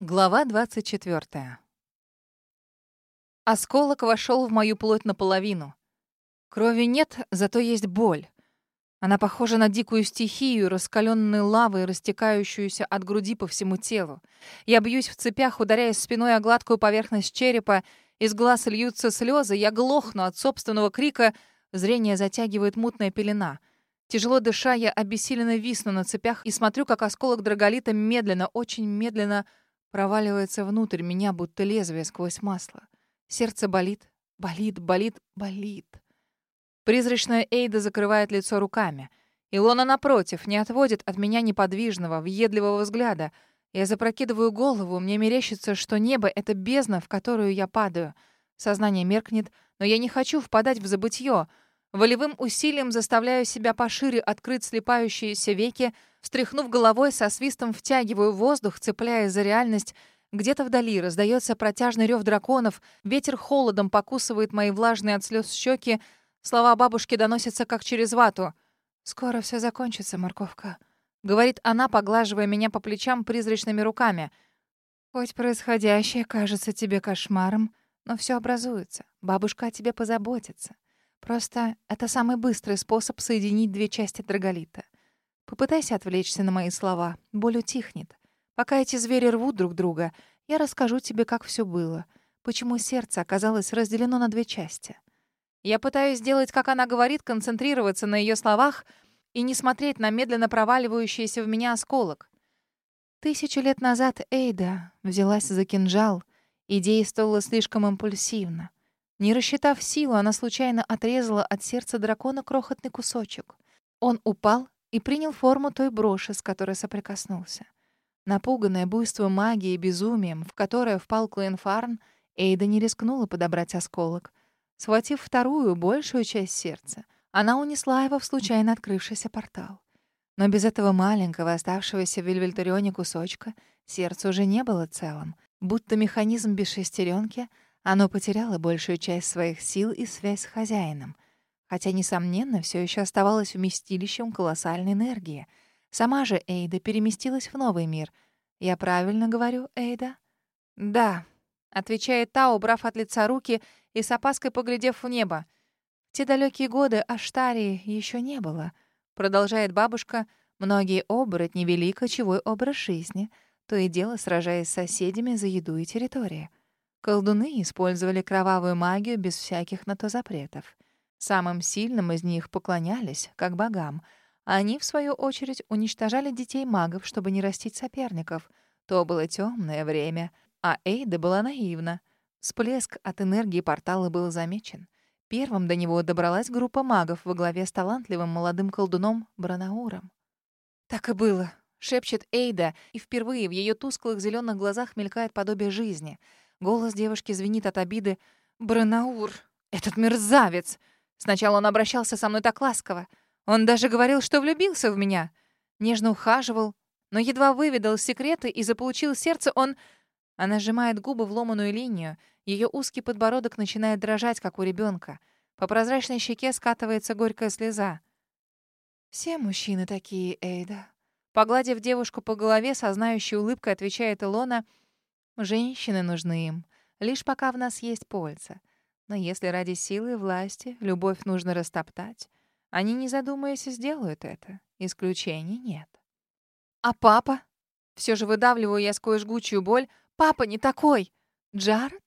Глава 24. Осколок вошел в мою плоть наполовину. Крови нет, зато есть боль. Она похожа на дикую стихию, раскаленной лавой, растекающуюся от груди по всему телу. Я бьюсь в цепях, ударяясь спиной о гладкую поверхность черепа. Из глаз льются слезы, я глохну от собственного крика. Зрение затягивает мутная пелена. Тяжело дыша, я обессиленно висну на цепях и смотрю, как осколок драголита медленно, очень медленно проваливается внутрь меня, будто лезвие сквозь масло. Сердце болит, болит, болит, болит. Призрачная Эйда закрывает лицо руками. Илона, напротив, не отводит от меня неподвижного, въедливого взгляда. Я запрокидываю голову, мне мерещится, что небо — это бездна, в которую я падаю. Сознание меркнет, но я не хочу впадать в забытье. Волевым усилием заставляю себя пошире открыть слепающиеся веки, встряхнув головой, со свистом втягиваю воздух, цепляясь за реальность. Где-то вдали раздается протяжный рев драконов, ветер холодом покусывает мои влажные от слез щеки, слова бабушки доносятся как через вату. «Скоро все закончится, морковка», — говорит она, поглаживая меня по плечам призрачными руками. «Хоть происходящее кажется тебе кошмаром, но все образуется. Бабушка о тебе позаботится. Просто это самый быстрый способ соединить две части драголита. Попытайся отвлечься на мои слова, боль утихнет. Пока эти звери рвут друг друга, я расскажу тебе, как все было, почему сердце оказалось разделено на две части. Я пытаюсь сделать, как она говорит, концентрироваться на ее словах и не смотреть на медленно проваливающийся в меня осколок. Тысячу лет назад Эйда взялась за кинжал и действовала слишком импульсивно. Не рассчитав силу, она случайно отрезала от сердца дракона крохотный кусочек. Он упал и принял форму той броши, с которой соприкоснулся. Напуганная буйством магии и безумием, в которое впал Клоенфарн, Эйда не рискнула подобрать осколок. Схватив вторую, большую часть сердца, она унесла его в случайно открывшийся портал. Но без этого маленького, оставшегося в Вильвельтарионе кусочка, сердце уже не было целым. Будто механизм без шестеренки — оно потеряло большую часть своих сил и связь с хозяином, хотя, несомненно, все еще оставалось вместилищем колоссальной энергии. Сама же Эйда переместилась в новый мир. «Я правильно говорю, Эйда?» «Да», — отвечает та, убрав от лица руки и с опаской поглядев в небо. «В те далекие годы Аштарии еще не было», — продолжает бабушка. «Многие оборотни вели кочевой образ жизни, то и дело сражаясь с соседями за еду и территорию. Колдуны использовали кровавую магию без всяких на то запретов. Самым сильным из них поклонялись, как богам. Они, в свою очередь, уничтожали детей магов, чтобы не растить соперников. То было темное время, а Эйда была наивна. Всплеск от энергии портала был замечен. Первым до него добралась группа магов во главе с талантливым молодым колдуном Бранауром. «Так и было», — шепчет Эйда, и впервые в ее тусклых зеленых глазах мелькает подобие жизни — Голос девушки звенит от обиды. «Бранаур! Этот мерзавец! Сначала он обращался со мной так ласково. Он даже говорил, что влюбился в меня. Нежно ухаживал, но едва выведал секреты и заполучил сердце, он... Она сжимает губы в ломаную линию. Ее узкий подбородок начинает дрожать, как у ребенка. По прозрачной щеке скатывается горькая слеза. «Все мужчины такие, Эйда». Погладив девушку по голове, со знающей улыбкой отвечает Илона — Женщины нужны им, лишь пока в нас есть польза. Но если ради силы и власти любовь нужно растоптать, они, не задумываясь, сделают это. Исключений нет. А папа? Все же выдавливаю я сквозь жгучую боль. Папа не такой. Джаред?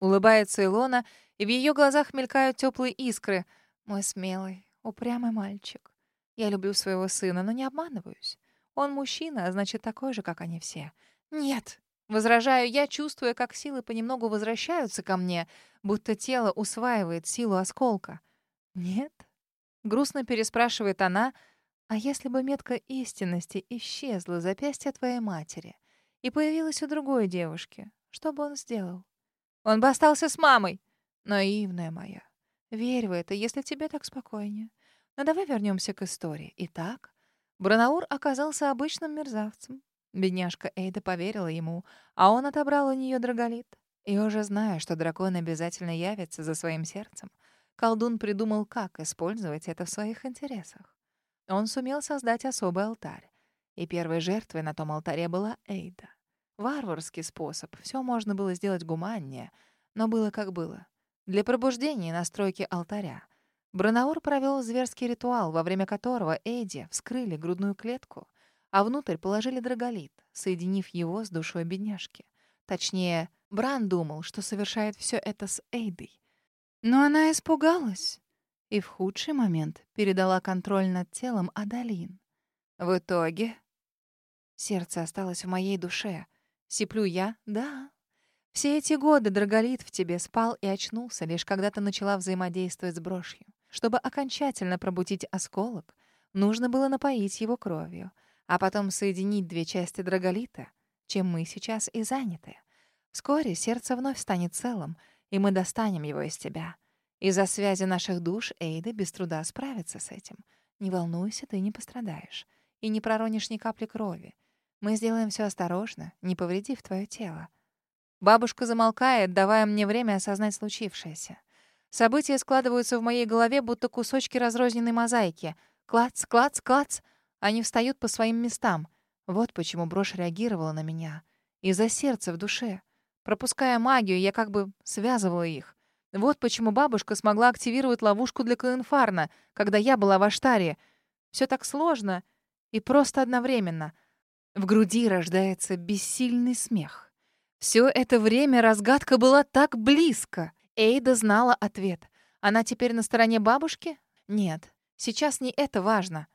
Улыбается Илона, и в ее глазах мелькают теплые искры. Мой смелый, упрямый мальчик. Я люблю своего сына, но не обманываюсь. Он мужчина, а значит, такой же, как они все. Нет, Возражаю я, чувствуя, как силы понемногу возвращаются ко мне, будто тело усваивает силу осколка. «Нет?» — грустно переспрашивает она. «А если бы метка истинности исчезла с запястья твоей матери и появилась у другой девушки, что бы он сделал?» «Он бы остался с мамой!» «Наивная моя. Верь в это, если тебе так спокойнее. Но давай вернемся к истории. Итак, Бранаур оказался обычным мерзавцем, Бедняжка Эйда поверила ему, а он отобрал у нее драголит. И уже зная, что дракон обязательно явится за своим сердцем, колдун придумал, как использовать это в своих интересах. Он сумел создать особый алтарь, и первой жертвой на том алтаре была Эйда. Варварский способ. Все можно было сделать гуманнее. Но было как было. Для пробуждения и настройки алтаря. Бронаур провел зверский ритуал, во время которого Эдди вскрыли грудную клетку, а внутрь положили драголит, соединив его с душой бедняжки. Точнее, Бран думал, что совершает все это с Эйдой. Но она испугалась и в худший момент передала контроль над телом Адалин. В итоге сердце осталось в моей душе. Сиплю я? Да. Все эти годы Драголит в тебе спал и очнулся, лишь когда ты начала взаимодействовать с брошью. Чтобы окончательно пробудить осколок, нужно было напоить его кровью, а потом соединить две части Драголита, чем мы сейчас и заняты. Вскоре сердце вновь станет целым, и мы достанем его из тебя. Из-за связи наших душ Эйда без труда справится с этим. Не волнуйся, ты не пострадаешь. И не проронишь ни капли крови. Мы сделаем все осторожно, не повредив твое тело. Бабушка замолкает, давая мне время осознать случившееся. События складываются в моей голове, будто кусочки разрозненной мозаики. Клац, клац, клац. Они встают по своим местам. Вот почему брошь реагировала на меня. Из-за сердца в душе. Пропуская магию, я как бы связывала их. Вот почему бабушка смогла активировать ловушку для Клоенфарна, когда я была в Аштаре. Все так сложно и просто одновременно. В груди рождается бессильный смех. Все это время разгадка была так близко. Эйда знала ответ. Она теперь на стороне бабушки? Нет, сейчас не это важно.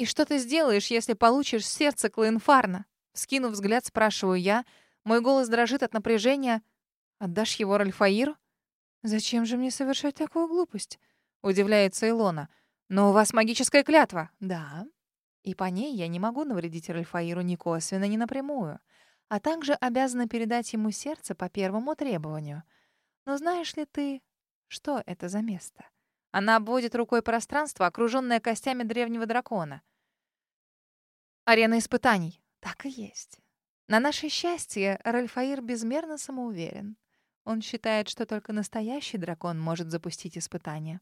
«И что ты сделаешь, если получишь сердце Клоенфарна?» Скинув взгляд, спрашиваю я. Мой голос дрожит от напряжения. Отдашь его Ральфаиру? Зачем же мне совершать такую глупость? Удивляется Илона. Но у вас магическая клятва. Да. И по ней я не могу навредить Ральфаиру ни косвенно, ни напрямую. А также обязана передать ему сердце по первому требованию. Но знаешь ли ты, что это за место? Она обводит рукой пространство, окруженное костями древнего дракона. Арена испытаний. Так и есть. На наше счастье, Ральфаир безмерно самоуверен. Он считает, что только настоящий дракон может запустить испытание.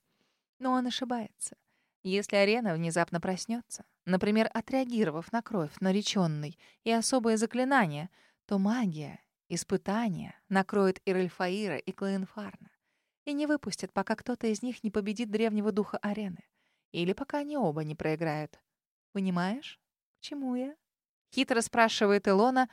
Но он ошибается. Если арена внезапно проснется, например, отреагировав на кровь нареченной и особое заклинание, то магия, испытание накроет и Рельфаира, и Клоенфарна и не выпустят, пока кто-то из них не победит древнего духа арены. Или пока они оба не проиграют. Понимаешь, к чему я? Хитро спрашивает Илона,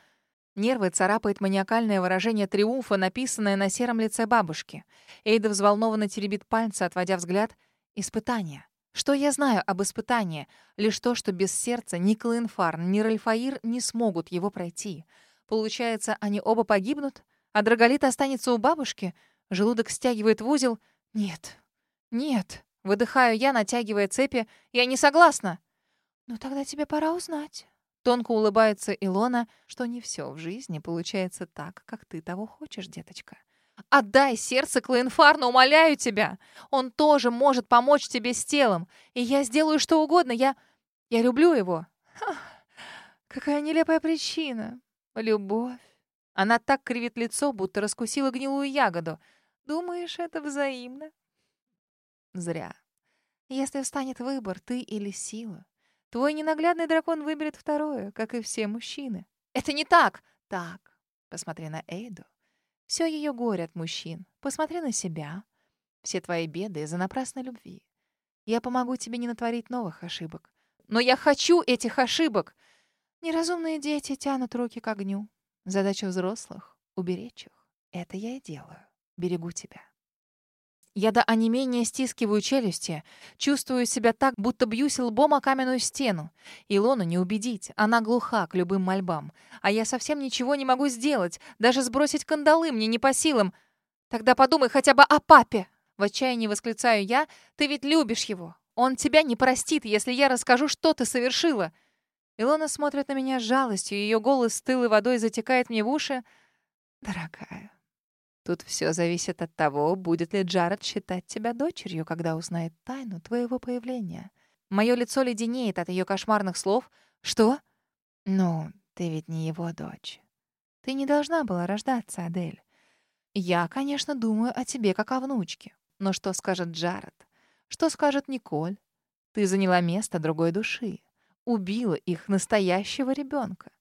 Нервы царапает маниакальное выражение триумфа, написанное на сером лице бабушки. Эйда взволнованно теребит пальцы, отводя взгляд. Испытание. Что я знаю об испытании? Лишь то, что без сердца ни Клоенфарн, ни Ральфаир не смогут его пройти. Получается, они оба погибнут? А Драголит останется у бабушки? Желудок стягивает в узел. Нет. Нет. Выдыхаю я, натягивая цепи. Я не согласна. «Ну тогда тебе пора узнать». Тонко улыбается Илона, что не все в жизни получается так, как ты того хочешь, деточка. Отдай сердце Клоенфарну, умоляю тебя. Он тоже может помочь тебе с телом. И я сделаю что угодно. Я... я люблю его. Ха, какая нелепая причина. Любовь. Она так кривит лицо, будто раскусила гнилую ягоду. Думаешь, это взаимно? Зря. Если встанет выбор, ты или сила, Твой ненаглядный дракон выберет второе, как и все мужчины. Это не так. Так. Посмотри на Эйду. Все ее горе от мужчин. Посмотри на себя. Все твои беды из-за напрасной любви. Я помогу тебе не натворить новых ошибок. Но я хочу этих ошибок. Неразумные дети тянут руки к огню. Задача взрослых — уберечь их. Это я и делаю. Берегу тебя. Я до онемения стискиваю челюсти, чувствую себя так, будто бьюсь лбом о каменную стену. Илону не убедить, она глуха к любым мольбам. А я совсем ничего не могу сделать, даже сбросить кандалы мне не по силам. Тогда подумай хотя бы о папе. В отчаянии восклицаю я, ты ведь любишь его. Он тебя не простит, если я расскажу, что ты совершила. Илона смотрит на меня с жалостью, ее голос стылой водой затекает мне в уши. Дорогая, Тут все зависит от того, будет ли Джаред считать тебя дочерью, когда узнает тайну твоего появления. Мое лицо леденеет от ее кошмарных слов. Что? Ну, ты ведь не его дочь. Ты не должна была рождаться, Адель. Я, конечно, думаю о тебе как о внучке. Но что скажет Джаред? Что скажет Николь? Ты заняла место другой души. Убила их настоящего ребенка.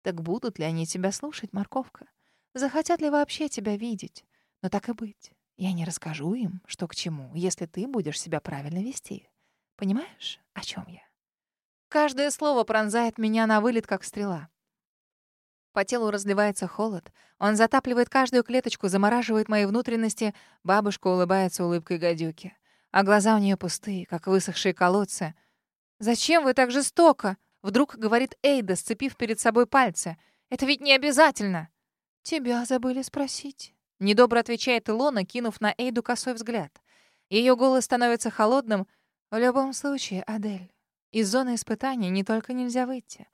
Так будут ли они тебя слушать, морковка? Захотят ли вообще тебя видеть? Но так и быть. Я не расскажу им, что к чему, если ты будешь себя правильно вести. Понимаешь, о чем я? Каждое слово пронзает меня на вылет, как стрела. По телу разливается холод. Он затапливает каждую клеточку, замораживает мои внутренности. Бабушка улыбается улыбкой гадюки. А глаза у нее пустые, как высохшие колодцы. «Зачем вы так жестоко?» Вдруг говорит Эйда, сцепив перед собой пальцы. «Это ведь не обязательно!» «Тебя забыли спросить». Недобро отвечает Илона, кинув на Эйду косой взгляд. Ее голос становится холодным. «В любом случае, Адель, из зоны испытаний не только нельзя выйти.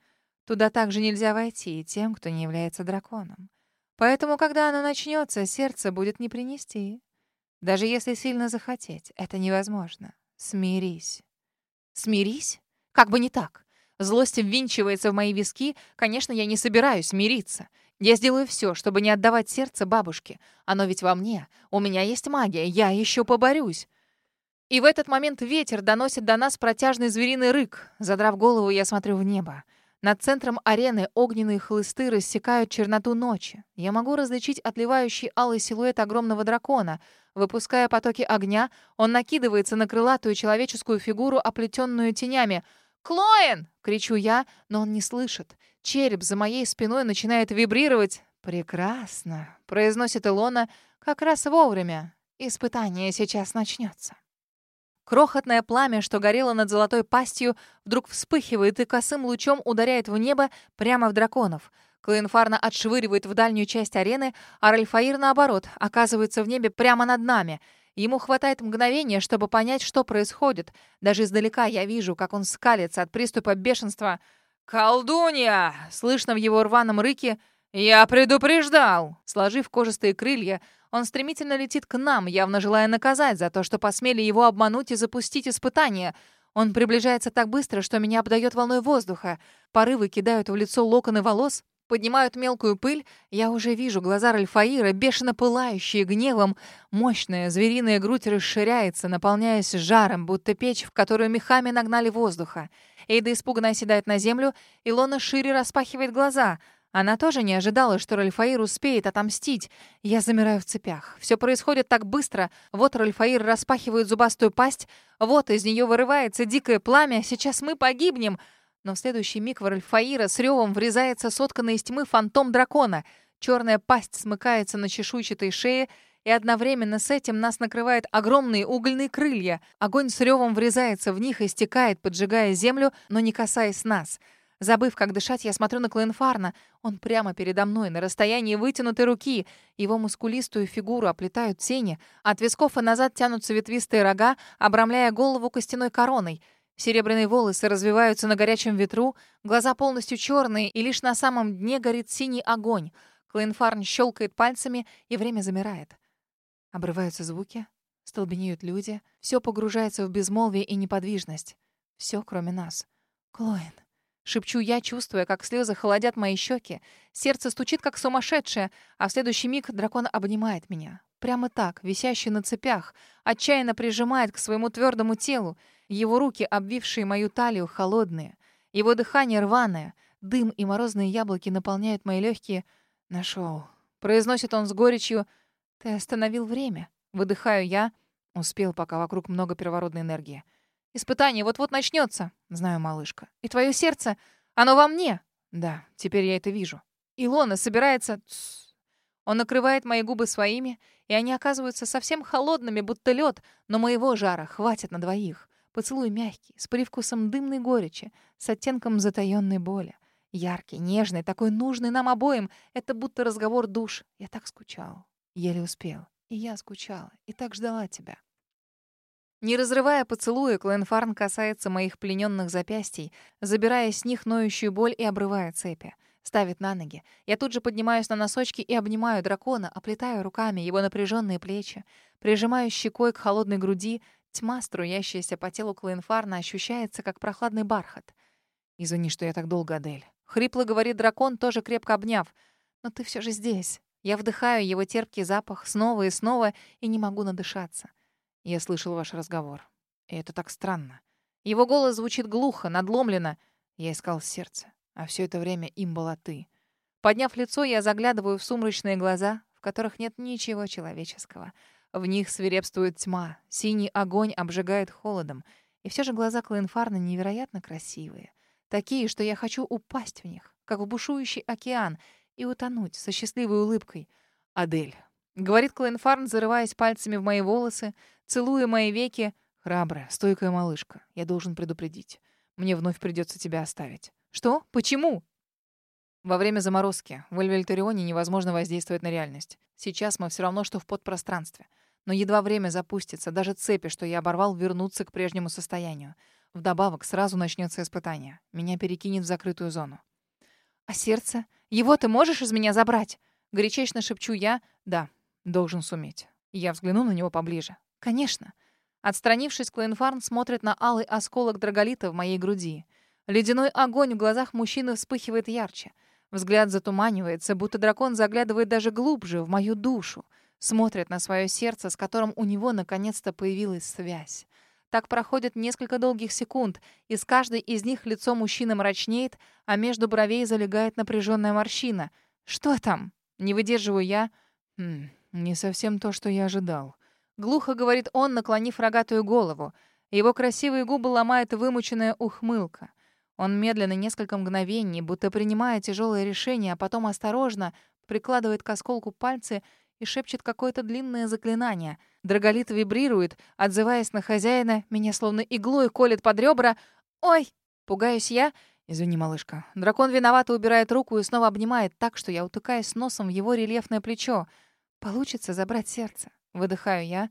Туда также нельзя войти и тем, кто не является драконом. Поэтому, когда оно начнется, сердце будет не принести. Даже если сильно захотеть, это невозможно. Смирись. Смирись? Как бы не так. Злость ввинчивается в мои виски. Конечно, я не собираюсь мириться. Я сделаю все, чтобы не отдавать сердце бабушке. Оно ведь во мне. У меня есть магия. Я еще поборюсь. И в этот момент ветер доносит до нас протяжный звериный рык. Задрав голову, я смотрю в небо. Над центром арены огненные хлысты рассекают черноту ночи. Я могу различить отливающий алый силуэт огромного дракона. Выпуская потоки огня, он накидывается на крылатую человеческую фигуру, оплетенную тенями — «Клоэн!» — кричу я, но он не слышит. Череп за моей спиной начинает вибрировать. «Прекрасно!» — произносит Илона как раз вовремя. Испытание сейчас начнется. Крохотное пламя, что горело над золотой пастью, вдруг вспыхивает и косым лучом ударяет в небо прямо в драконов. Клоенфарна отшвыривает в дальнюю часть арены, а Ральфаир, наоборот, оказывается в небе прямо над нами — Ему хватает мгновения, чтобы понять, что происходит. Даже издалека я вижу, как он скалится от приступа бешенства. «Колдунья!» — слышно в его рваном рыке. «Я предупреждал!» Сложив кожистые крылья, он стремительно летит к нам, явно желая наказать за то, что посмели его обмануть и запустить испытание. Он приближается так быстро, что меня обдает волной воздуха. Порывы кидают в лицо локоны волос, поднимают мелкую пыль, я уже вижу глаза Ральфаира, бешено пылающие гневом. Мощная звериная грудь расширяется, наполняясь жаром, будто печь, в которую мехами нагнали воздуха. Эйда испуганно оседает на землю, Илона шире распахивает глаза. Она тоже не ожидала, что Ральфаир успеет отомстить. Я замираю в цепях. Все происходит так быстро. Вот Ральфаир распахивает зубастую пасть, вот из нее вырывается дикое пламя. Сейчас мы погибнем. Но в следующий миг в Ральфаира с ревом врезается сотканный из тьмы фантом дракона. Черная пасть смыкается на чешуйчатой шее, и одновременно с этим нас накрывают огромные угольные крылья. Огонь с ревом врезается в них и стекает, поджигая землю, но не касаясь нас. Забыв, как дышать, я смотрю на Клоенфарна. Он прямо передо мной, на расстоянии вытянутой руки. Его мускулистую фигуру оплетают тени. От висков и назад тянутся ветвистые рога, обрамляя голову костяной короной — Серебряные волосы развиваются на горячем ветру, глаза полностью черные, и лишь на самом дне горит синий огонь. Клейнфарн щелкает пальцами, и время замирает. Обрываются звуки, столбенеют люди, все погружается в безмолвие и неподвижность. Все, кроме нас. Клоин. Шепчу я, чувствуя, как слезы холодят мои щеки. Сердце стучит, как сумасшедшее, а в следующий миг дракон обнимает меня. Прямо так, висящий на цепях, отчаянно прижимает к своему твердому телу. Его руки, обвившие мою талию, холодные. Его дыхание рваное. Дым и морозные яблоки наполняют мои легкие. Нашел. Произносит он с горечью. Ты остановил время. Выдыхаю я. Успел, пока вокруг много первородной энергии. Испытание вот-вот начнется. Знаю, малышка. И твое сердце, оно во мне. Да, теперь я это вижу. Илона собирается... Он накрывает мои губы своими, и они оказываются совсем холодными, будто лед, но моего жара хватит на двоих. Поцелуй мягкий, с привкусом дымной горечи, с оттенком затаённой боли. Яркий, нежный, такой нужный нам обоим. Это будто разговор душ. Я так скучал. Еле успел. И я скучала. И так ждала тебя. Не разрывая поцелуя, Кленфарн касается моих плененных запястий, забирая с них ноющую боль и обрывая цепи. Ставит на ноги. Я тут же поднимаюсь на носочки и обнимаю дракона, оплетаю руками его напряженные плечи, прижимаю щекой к холодной груди, Тьма, струящаяся по телу Клоенфарна, ощущается, как прохладный бархат. «Извини, что я так долго, Адель». Хрипло говорит дракон, тоже крепко обняв. «Но ты все же здесь». Я вдыхаю его терпкий запах снова и снова и не могу надышаться. Я слышал ваш разговор. И это так странно. Его голос звучит глухо, надломленно. Я искал сердце. А все это время им была ты. Подняв лицо, я заглядываю в сумрачные глаза, в которых нет ничего человеческого. В них свирепствует тьма, синий огонь обжигает холодом. И все же глаза Клоенфарна невероятно красивые. Такие, что я хочу упасть в них, как в бушующий океан, и утонуть со счастливой улыбкой. «Адель», — говорит Клоенфарн, зарываясь пальцами в мои волосы, целуя мои веки. «Храбрая, стойкая малышка, я должен предупредить. Мне вновь придется тебя оставить». «Что? Почему?» Во время заморозки в Эльвельтарионе невозможно воздействовать на реальность. Сейчас мы все равно, что в подпространстве. Но едва время запустится, даже цепи, что я оборвал, вернутся к прежнему состоянию. Вдобавок, сразу начнется испытание. Меня перекинет в закрытую зону. «А сердце? Его ты можешь из меня забрать?» Горячечно шепчу я. «Да, должен суметь». Я взгляну на него поближе. «Конечно». Отстранившись, Клейнфарн смотрит на алый осколок драголита в моей груди. Ледяной огонь в глазах мужчины вспыхивает ярче. Взгляд затуманивается, будто дракон заглядывает даже глубже, в мою душу. Смотрит на свое сердце, с которым у него наконец-то появилась связь. Так проходит несколько долгих секунд, и с каждой из них лицо мужчины мрачнеет, а между бровей залегает напряженная морщина. «Что там?» Не выдерживаю я. «Хм, не совсем то, что я ожидал». Глухо говорит он, наклонив рогатую голову. Его красивые губы ломает вымученная ухмылка. Он медленно несколько мгновений, будто принимая тяжелое решение, а потом осторожно прикладывает к осколку пальцы и шепчет какое-то длинное заклинание. Драголит вибрирует, отзываясь на хозяина, меня словно иглой колет под ребра. «Ой!» — пугаюсь я. «Извини, малышка». Дракон виновато убирает руку и снова обнимает так, что я утыкаюсь носом в его рельефное плечо. «Получится забрать сердце?» Выдыхаю я.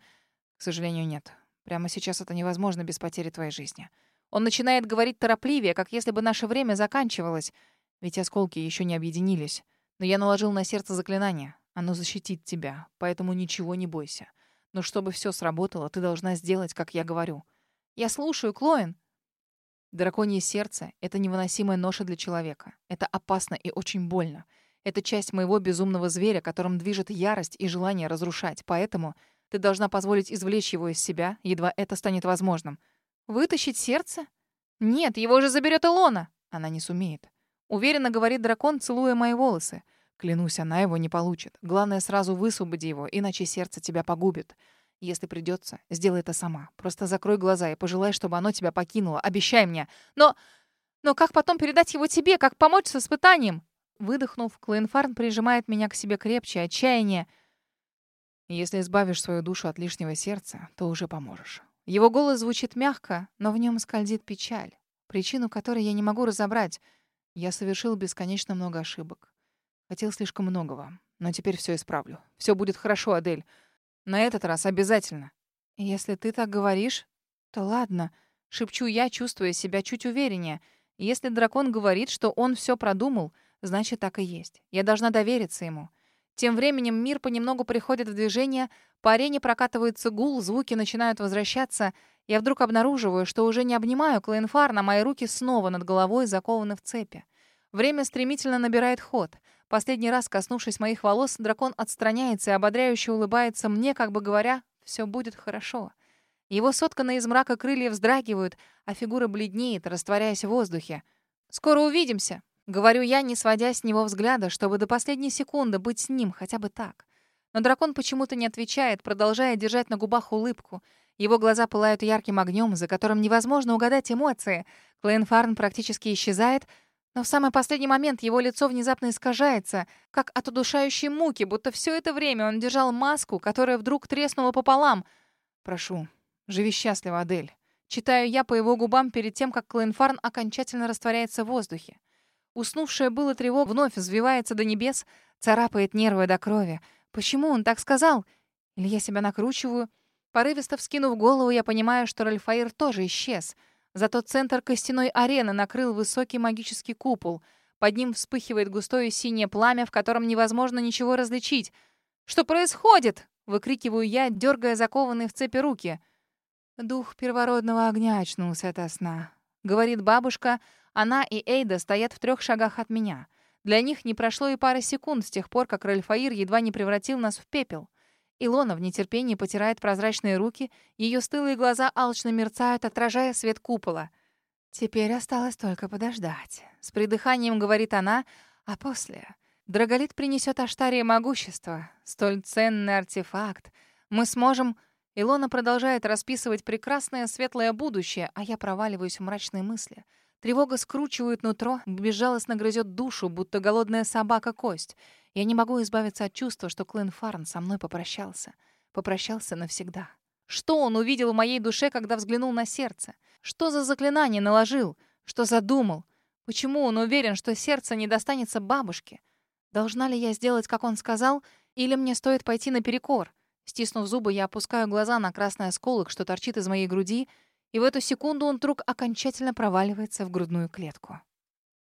«К сожалению, нет. Прямо сейчас это невозможно без потери твоей жизни». Он начинает говорить торопливее, как если бы наше время заканчивалось. Ведь осколки еще не объединились. Но я наложил на сердце заклинание. Оно защитит тебя, поэтому ничего не бойся. Но чтобы все сработало, ты должна сделать, как я говорю. Я слушаю, Клоин. Драконье сердце — это невыносимая ноша для человека. Это опасно и очень больно. Это часть моего безумного зверя, которым движет ярость и желание разрушать. Поэтому ты должна позволить извлечь его из себя, едва это станет возможным. Вытащить сердце? Нет, его же заберет Илона. Она не сумеет. Уверенно говорит дракон, целуя мои волосы. Клянусь, она его не получит. Главное, сразу высвободи его, иначе сердце тебя погубит. Если придется, сделай это сама. Просто закрой глаза и пожелай, чтобы оно тебя покинуло. Обещай мне. Но... Но как потом передать его тебе? Как помочь с испытанием? Выдохнув, Клоенфарн прижимает меня к себе крепче, отчаяние. Если избавишь свою душу от лишнего сердца, то уже поможешь. Его голос звучит мягко, но в нем скользит печаль, причину которой я не могу разобрать. Я совершил бесконечно много ошибок. Хотел слишком многого, но теперь все исправлю. Все будет хорошо, Адель. На этот раз обязательно. Если ты так говоришь, то ладно. Шепчу я, чувствуя себя чуть увереннее. Если дракон говорит, что он все продумал, значит, так и есть. Я должна довериться ему. Тем временем мир понемногу приходит в движение, по арене прокатывается гул, звуки начинают возвращаться. Я вдруг обнаруживаю, что уже не обнимаю Клейнфар, на мои руки снова над головой закованы в цепи. Время стремительно набирает ход. Последний раз, коснувшись моих волос, дракон отстраняется и ободряюще улыбается мне, как бы говоря, «все будет хорошо». Его сотканные из мрака крылья вздрагивают, а фигура бледнеет, растворяясь в воздухе. «Скоро увидимся!» Говорю я, не сводя с него взгляда, чтобы до последней секунды быть с ним, хотя бы так. Но дракон почему-то не отвечает, продолжая держать на губах улыбку. Его глаза пылают ярким огнем, за которым невозможно угадать эмоции. Клейнфарн практически исчезает, но в самый последний момент его лицо внезапно искажается, как от удушающей муки, будто все это время он держал маску, которая вдруг треснула пополам. «Прошу, живи счастливо, Адель». Читаю я по его губам перед тем, как Клейнфарн окончательно растворяется в воздухе. Уснувшая было тревога вновь взвивается до небес, царапает нервы до крови. Почему он так сказал? Или я себя накручиваю? Порывисто вскинув голову, я понимаю, что Ральфаир тоже исчез. Зато центр костяной арены накрыл высокий магический купол. Под ним вспыхивает густое синее пламя, в котором невозможно ничего различить. «Что происходит?» — выкрикиваю я, дергая закованные в цепи руки. «Дух первородного огня очнулся ото сна», — говорит бабушка, — она и Эйда стоят в трех шагах от меня. Для них не прошло и пары секунд с тех пор, как Ральфаир едва не превратил нас в пепел. Илона в нетерпении потирает прозрачные руки, ее стылые глаза алчно мерцают, отражая свет купола. «Теперь осталось только подождать», — с придыханием говорит она, а после... Драголит принесет Аштарии могущество. Столь ценный артефакт. Мы сможем... Илона продолжает расписывать прекрасное светлое будущее, а я проваливаюсь в мрачные мысли. Тревога скручивает нутро, безжалостно грызет душу, будто голодная собака кость. Я не могу избавиться от чувства, что Клен Фарн со мной попрощался. Попрощался навсегда. Что он увидел в моей душе, когда взглянул на сердце? Что за заклинание наложил? Что задумал? Почему он уверен, что сердце не достанется бабушке? Должна ли я сделать, как он сказал, или мне стоит пойти наперекор? Стиснув зубы, я опускаю глаза на красный осколок, что торчит из моей груди, и в эту секунду он вдруг окончательно проваливается в грудную клетку.